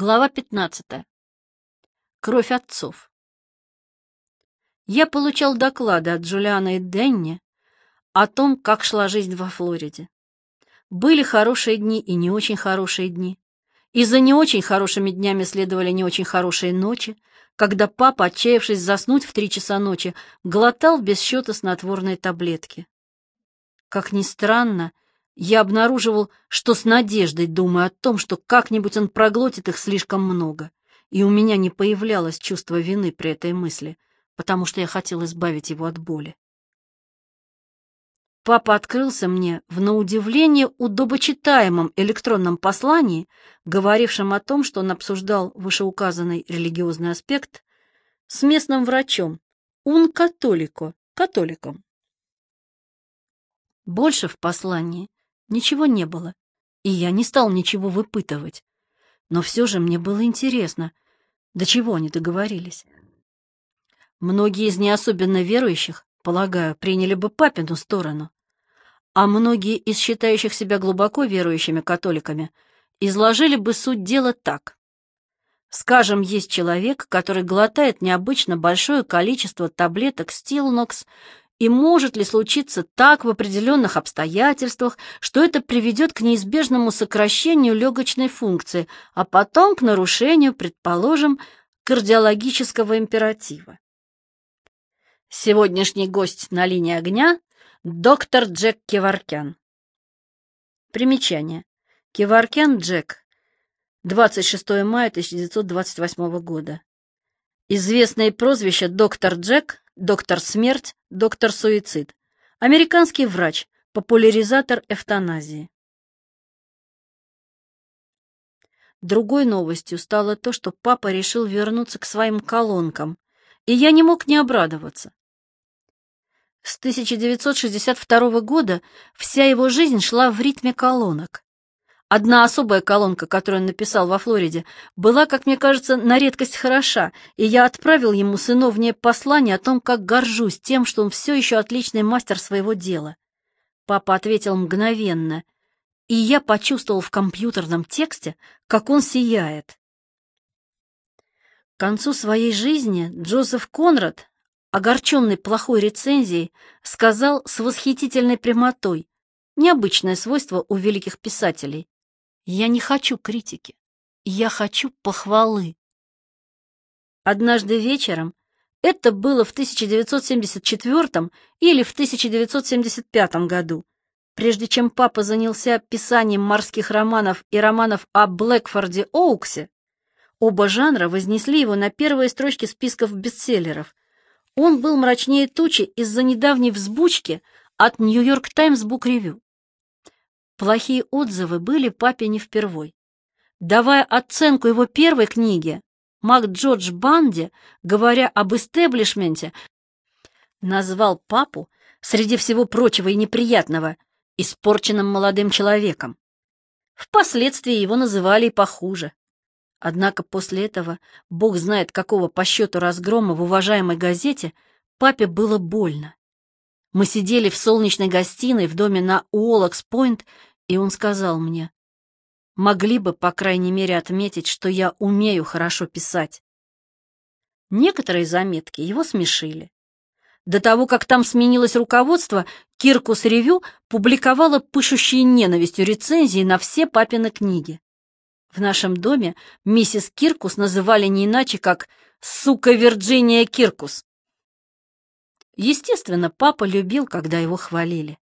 Глава 15. Кровь отцов. Я получал доклады от Джулиана и Денни о том, как шла жизнь во Флориде. Были хорошие дни и не очень хорошие дни. И за не очень хорошими днями следовали не очень хорошие ночи, когда папа, отчаявшись заснуть в три часа ночи, глотал без счета снотворные таблетки. Как ни странно, я обнаруживал, что с надеждой думаю о том, что как-нибудь он проглотит их слишком много, и у меня не появлялось чувство вины при этой мысли, потому что я хотел избавить его от боли. Папа открылся мне в на удивление удобочитаемом электронном послании, говорившем о том, что он обсуждал вышеуказанный религиозный аспект с местным врачом, ун католико, католиком. Больше в послании Ничего не было, и я не стал ничего выпытывать. Но все же мне было интересно, до чего они договорились. Многие из не особенно верующих, полагаю, приняли бы папину сторону, а многие из считающих себя глубоко верующими католиками изложили бы суть дела так. Скажем, есть человек, который глотает необычно большое количество таблеток Стилнокс и может ли случиться так в определенных обстоятельствах, что это приведет к неизбежному сокращению легочной функции, а потом к нарушению, предположим, кардиологического императива? Сегодняшний гость на линии огня – доктор Джек Кеваркян. Примечание. Кеваркян Джек. 26 мая 1928 года. Известное прозвище доктор Джек доктор смерть, доктор суицид, американский врач, популяризатор эвтаназии. Другой новостью стало то, что папа решил вернуться к своим колонкам, и я не мог не обрадоваться. С 1962 года вся его жизнь шла в ритме колонок. Одна особая колонка, которую он написал во Флориде, была, как мне кажется, на редкость хороша, и я отправил ему сыновнее послание о том, как горжусь тем, что он все еще отличный мастер своего дела. Папа ответил мгновенно, и я почувствовал в компьютерном тексте, как он сияет. К концу своей жизни Джозеф Конрад, огорченный плохой рецензией, сказал с восхитительной прямотой, необычное свойство у великих писателей. Я не хочу критики. Я хочу похвалы. Однажды вечером, это было в 1974 или в 1975 году, прежде чем папа занялся писанием морских романов и романов о Блэкфорде Оуксе, оба жанра вознесли его на первые строчки списков бестселлеров. Он был мрачнее тучи из-за недавней взбучки от Нью-Йорк Таймс Бук Ревью. Плохие отзывы были папе не впервой. Давая оценку его первой книге, Мак Джордж Банди, говоря об истеблишменте, назвал папу, среди всего прочего и неприятного, испорченным молодым человеком. Впоследствии его называли и похуже. Однако после этого, бог знает какого по счету разгрома в уважаемой газете, папе было больно. Мы сидели в солнечной гостиной в доме на Уоллокс-Пойнт и он сказал мне, могли бы, по крайней мере, отметить, что я умею хорошо писать. Некоторые заметки его смешили. До того, как там сменилось руководство, Киркус Ревю публиковала пышущие ненавистью рецензии на все папины книги. В нашем доме миссис Киркус называли не иначе, как «сука Вирджиния Киркус». Естественно, папа любил, когда его хвалили.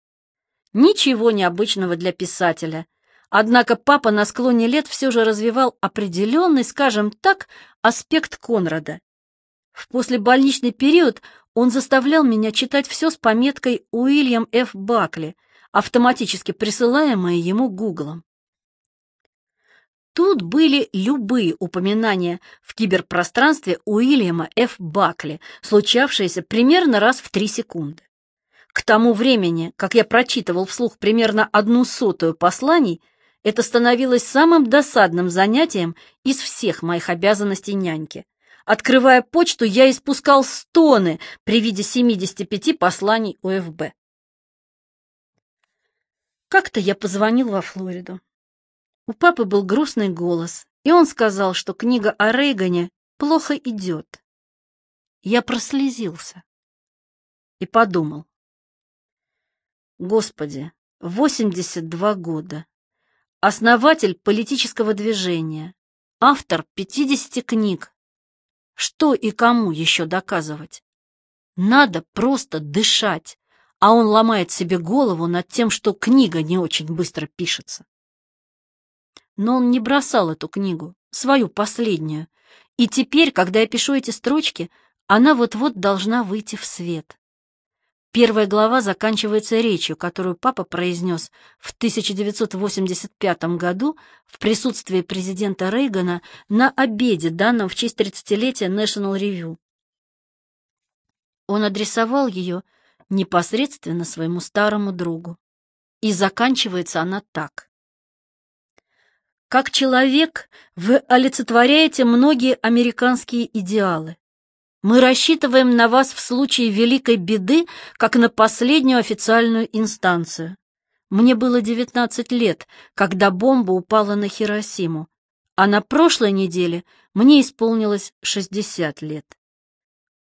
Ничего необычного для писателя. Однако папа на склоне лет все же развивал определенный, скажем так, аспект Конрада. В послебольничный период он заставлял меня читать все с пометкой Уильям Ф. Бакли, автоматически присылаемые ему Гуглом. Тут были любые упоминания в киберпространстве Уильяма Ф. Бакли, случавшиеся примерно раз в три секунды. К тому времени, как я прочитывал вслух примерно одну сотую посланий, это становилось самым досадным занятием из всех моих обязанностей няньки. Открывая почту, я испускал стоны при виде 75 посланий УФБ. Как-то я позвонил во Флориду. У папы был грустный голос, И он сказал, что книга о Рейгане плохо идет. Я прослезился и подумал. Господи, 82 года. Основатель политического движения. Автор 50 книг. Что и кому еще доказывать? Надо просто дышать, а он ломает себе голову над тем, что книга не очень быстро пишется. Но он не бросал эту книгу, свою последнюю, и теперь, когда я пишу эти строчки, она вот-вот должна выйти в свет. Первая глава заканчивается речью, которую папа произнес в 1985 году в присутствии президента Рейгана на обеде, данном в честь 30-летия National Review. Он адресовал ее непосредственно своему старому другу. И заканчивается она так. Как человек вы олицетворяете многие американские идеалы. Мы рассчитываем на вас в случае великой беды, как на последнюю официальную инстанцию. Мне было 19 лет, когда бомба упала на Хиросиму, а на прошлой неделе мне исполнилось 60 лет.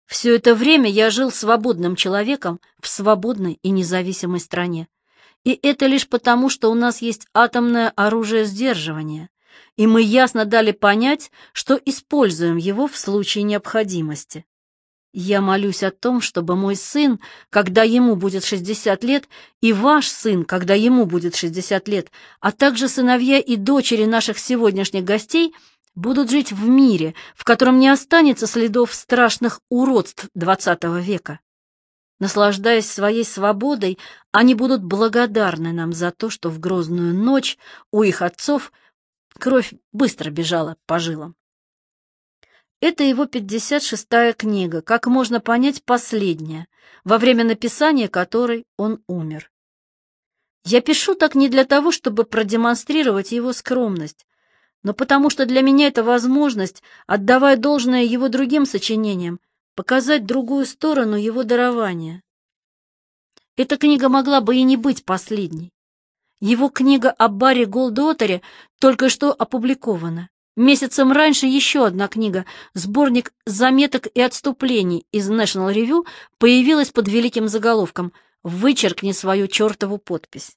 Все это время я жил свободным человеком в свободной и независимой стране. И это лишь потому, что у нас есть атомное оружие сдерживания, и мы ясно дали понять, что используем его в случае необходимости. Я молюсь о том, чтобы мой сын, когда ему будет 60 лет, и ваш сын, когда ему будет 60 лет, а также сыновья и дочери наших сегодняшних гостей будут жить в мире, в котором не останется следов страшных уродств XX века. Наслаждаясь своей свободой, они будут благодарны нам за то, что в грозную ночь у их отцов Кровь быстро бежала по жилам. Это его 56-я книга, как можно понять, последняя, во время написания которой он умер. Я пишу так не для того, чтобы продемонстрировать его скромность, но потому что для меня это возможность, отдавая должное его другим сочинениям, показать другую сторону его дарования. Эта книга могла бы и не быть последней. Его книга о Барри Голдуотере только что опубликована. Месяцем раньше еще одна книга, сборник заметок и отступлений из National Review, появилась под великим заголовком «Вычеркни свою чертову подпись».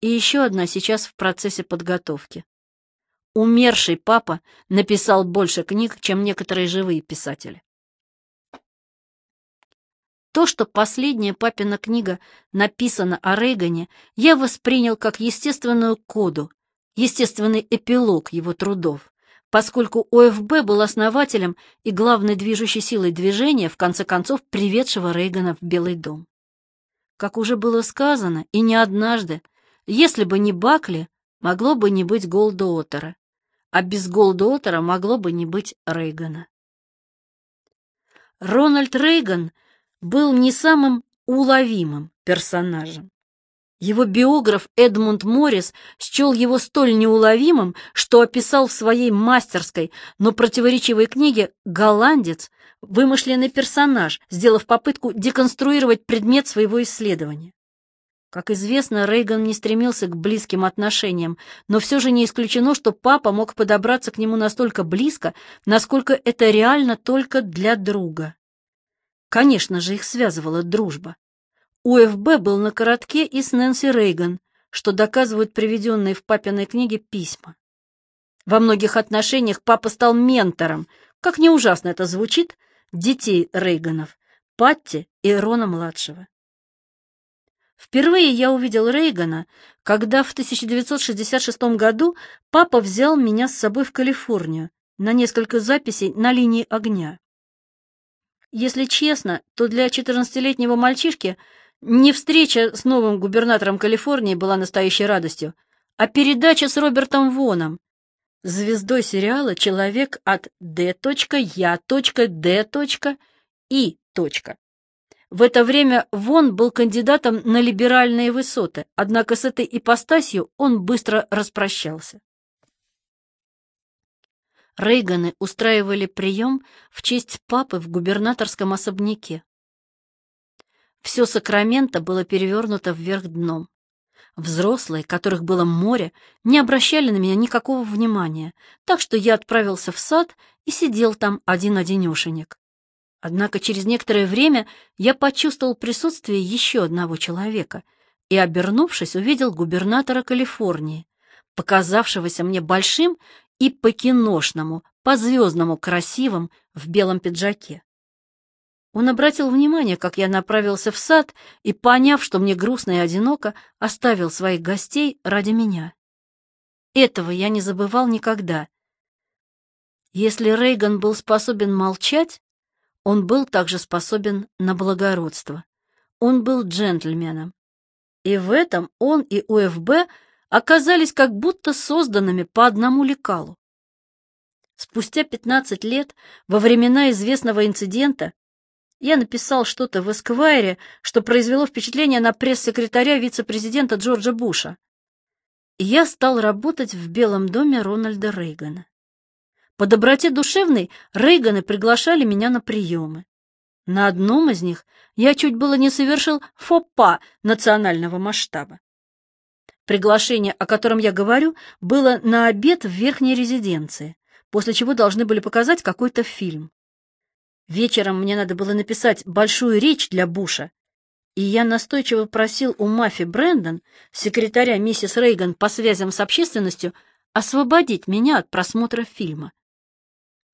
И еще одна сейчас в процессе подготовки. Умерший папа написал больше книг, чем некоторые живые писатели. То, что последняя папина книга написана о Рейгане, я воспринял как естественную коду, естественный эпилог его трудов, поскольку ОФБ был основателем и главной движущей силой движения, в конце концов, приведшего Рейгана в Белый дом. Как уже было сказано, и не однажды, если бы не Бакли, могло бы не быть Голдуотера, а без Голдуотера могло бы не быть Рейгана. Рональд Рейган — был не самым уловимым персонажем. Его биограф Эдмунд Моррис счел его столь неуловимым, что описал в своей мастерской, но противоречивой книге «Голландец» вымышленный персонаж, сделав попытку деконструировать предмет своего исследования. Как известно, Рейган не стремился к близким отношениям, но все же не исключено, что папа мог подобраться к нему настолько близко, насколько это реально только для друга. Конечно же, их связывала дружба. УФБ был на коротке и с Нэнси Рейган, что доказывают приведенные в папиной книге письма. Во многих отношениях папа стал ментором, как не ужасно это звучит, детей Рейганов, Патти и Рона-младшего. Впервые я увидел Рейгана, когда в 1966 году папа взял меня с собой в Калифорнию на несколько записей на линии огня. Если честно, то для 14-летнего мальчишки не встреча с новым губернатором Калифорнии была настоящей радостью, а передача с Робертом Воном, звездой сериала «Человек от D.Я.D.И. В это время Вон был кандидатом на либеральные высоты, однако с этой ипостасью он быстро распрощался. Рейганы устраивали прием в честь папы в губернаторском особняке. Все Сакраменто было перевернуто вверх дном. Взрослые, которых было море, не обращали на меня никакого внимания, так что я отправился в сад и сидел там один-одинешенек. Однако через некоторое время я почувствовал присутствие еще одного человека и, обернувшись, увидел губернатора Калифорнии, показавшегося мне большим и по-киношному, по-звездному красивым в белом пиджаке. Он обратил внимание, как я направился в сад, и, поняв, что мне грустно и одиноко, оставил своих гостей ради меня. Этого я не забывал никогда. Если Рейган был способен молчать, он был также способен на благородство. Он был джентльменом. И в этом он и УФБ оказались как будто созданными по одному лекалу. Спустя 15 лет, во времена известного инцидента, я написал что-то в Эсквайре, что произвело впечатление на пресс-секретаря вице-президента Джорджа Буша. Я стал работать в Белом доме Рональда Рейгана. По доброте душевной Рейганы приглашали меня на приемы. На одном из них я чуть было не совершил фопа национального масштаба. Приглашение, о котором я говорю, было на обед в верхней резиденции, после чего должны были показать какой-то фильм. Вечером мне надо было написать большую речь для Буша, и я настойчиво просил у Мафи Брэндон, секретаря миссис Рейган по связям с общественностью, освободить меня от просмотра фильма.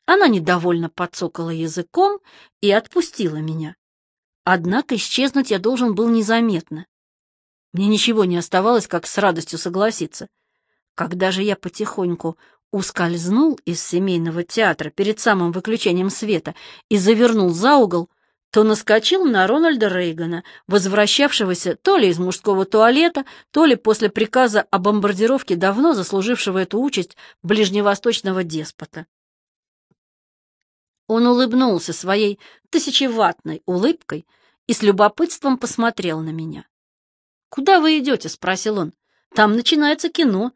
Она недовольно подсокала языком и отпустила меня. Однако исчезнуть я должен был незаметно. Мне ничего не оставалось, как с радостью согласиться. Когда же я потихоньку ускользнул из семейного театра перед самым выключением света и завернул за угол, то наскочил на Рональда Рейгана, возвращавшегося то ли из мужского туалета, то ли после приказа о бомбардировке давно заслужившего эту участь ближневосточного деспота. Он улыбнулся своей тысячеватной улыбкой и с любопытством посмотрел на меня. «Куда вы идете?» — спросил он. «Там начинается кино».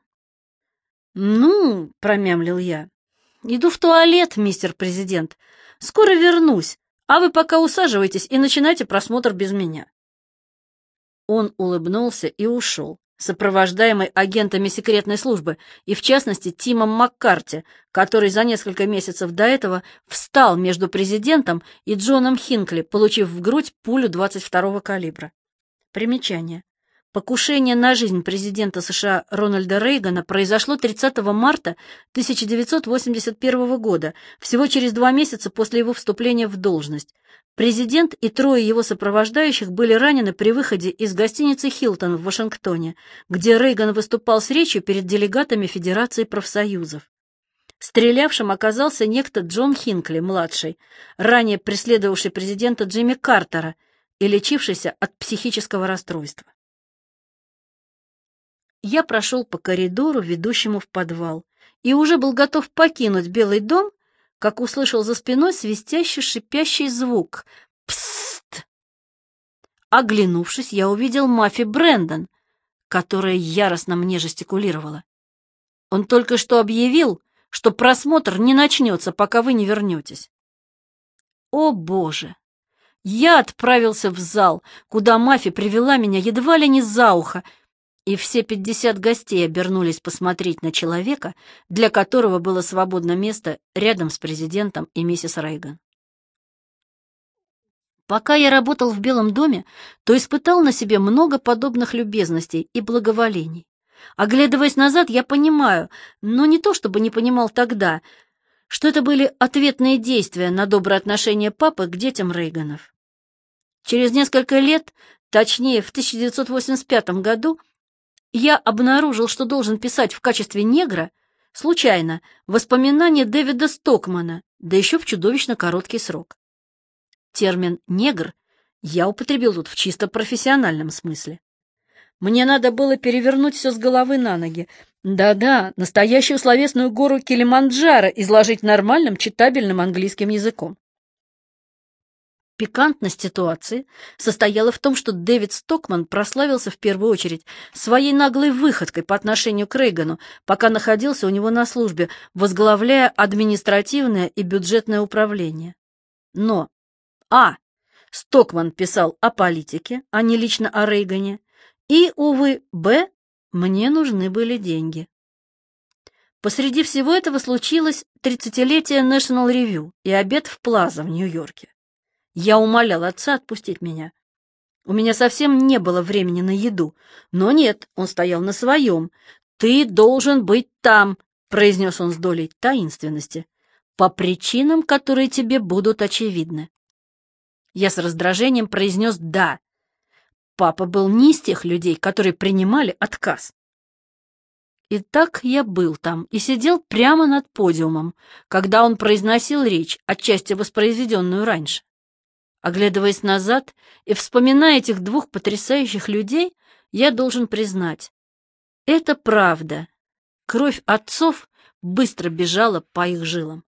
«Ну», — промямлил я, — «иду в туалет, мистер президент. Скоро вернусь, а вы пока усаживайтесь и начинайте просмотр без меня». Он улыбнулся и ушел, сопровождаемый агентами секретной службы, и в частности Тимом Маккарти, который за несколько месяцев до этого встал между президентом и Джоном Хинкли, получив в грудь пулю 22-го калибра. Примечание. Покушение на жизнь президента США Рональда Рейгана произошло 30 марта 1981 года, всего через два месяца после его вступления в должность. Президент и трое его сопровождающих были ранены при выходе из гостиницы «Хилтон» в Вашингтоне, где Рейган выступал с речью перед делегатами Федерации профсоюзов. Стрелявшим оказался некто Джон Хинкли-младший, ранее преследовавший президента Джимми Картера и лечившийся от психического расстройства. Я прошел по коридору, ведущему в подвал, и уже был готов покинуть Белый дом, как услышал за спиной свистящий шипящий звук. Пст! Оглянувшись, я увидел Мафи Брэндон, которая яростно мне жестикулировала. Он только что объявил, что просмотр не начнется, пока вы не вернетесь. О, Боже! Я отправился в зал, куда Мафи привела меня едва ли не за ухо, и все пятьдесят гостей обернулись посмотреть на человека, для которого было свободно место рядом с президентом и миссис Рейган. Пока я работал в Белом доме, то испытал на себе много подобных любезностей и благоволений. Оглядываясь назад, я понимаю, но не то чтобы не понимал тогда, что это были ответные действия на доброе отношение папы к детям Рейганов. Через несколько лет, точнее в 1985 году, я обнаружил, что должен писать в качестве негра, случайно, воспоминания Дэвида Стокмана, да еще в чудовищно короткий срок. Термин «негр» я употребил тут в чисто профессиональном смысле. Мне надо было перевернуть все с головы на ноги. Да-да, настоящую словесную гору Килиманджаро изложить нормальным читабельным английским языком. Пикантность ситуации состояла в том, что Дэвид Стокман прославился в первую очередь своей наглой выходкой по отношению к Рейгану, пока находился у него на службе, возглавляя административное и бюджетное управление. Но А. Стокман писал о политике, а не лично о Рейгане, и, увы, Б. Мне нужны были деньги. Посреди всего этого случилось 30-летие National Review и обед в Плаза в Нью-Йорке. Я умолял отца отпустить меня. У меня совсем не было времени на еду. Но нет, он стоял на своем. «Ты должен быть там», — произнес он с долей таинственности, «по причинам, которые тебе будут очевидны». Я с раздражением произнес «да». Папа был не из тех людей, которые принимали отказ. Итак, я был там и сидел прямо над подиумом, когда он произносил речь, отчасти воспроизведенную раньше. Оглядываясь назад и вспоминая этих двух потрясающих людей, я должен признать, это правда. Кровь отцов быстро бежала по их жилам.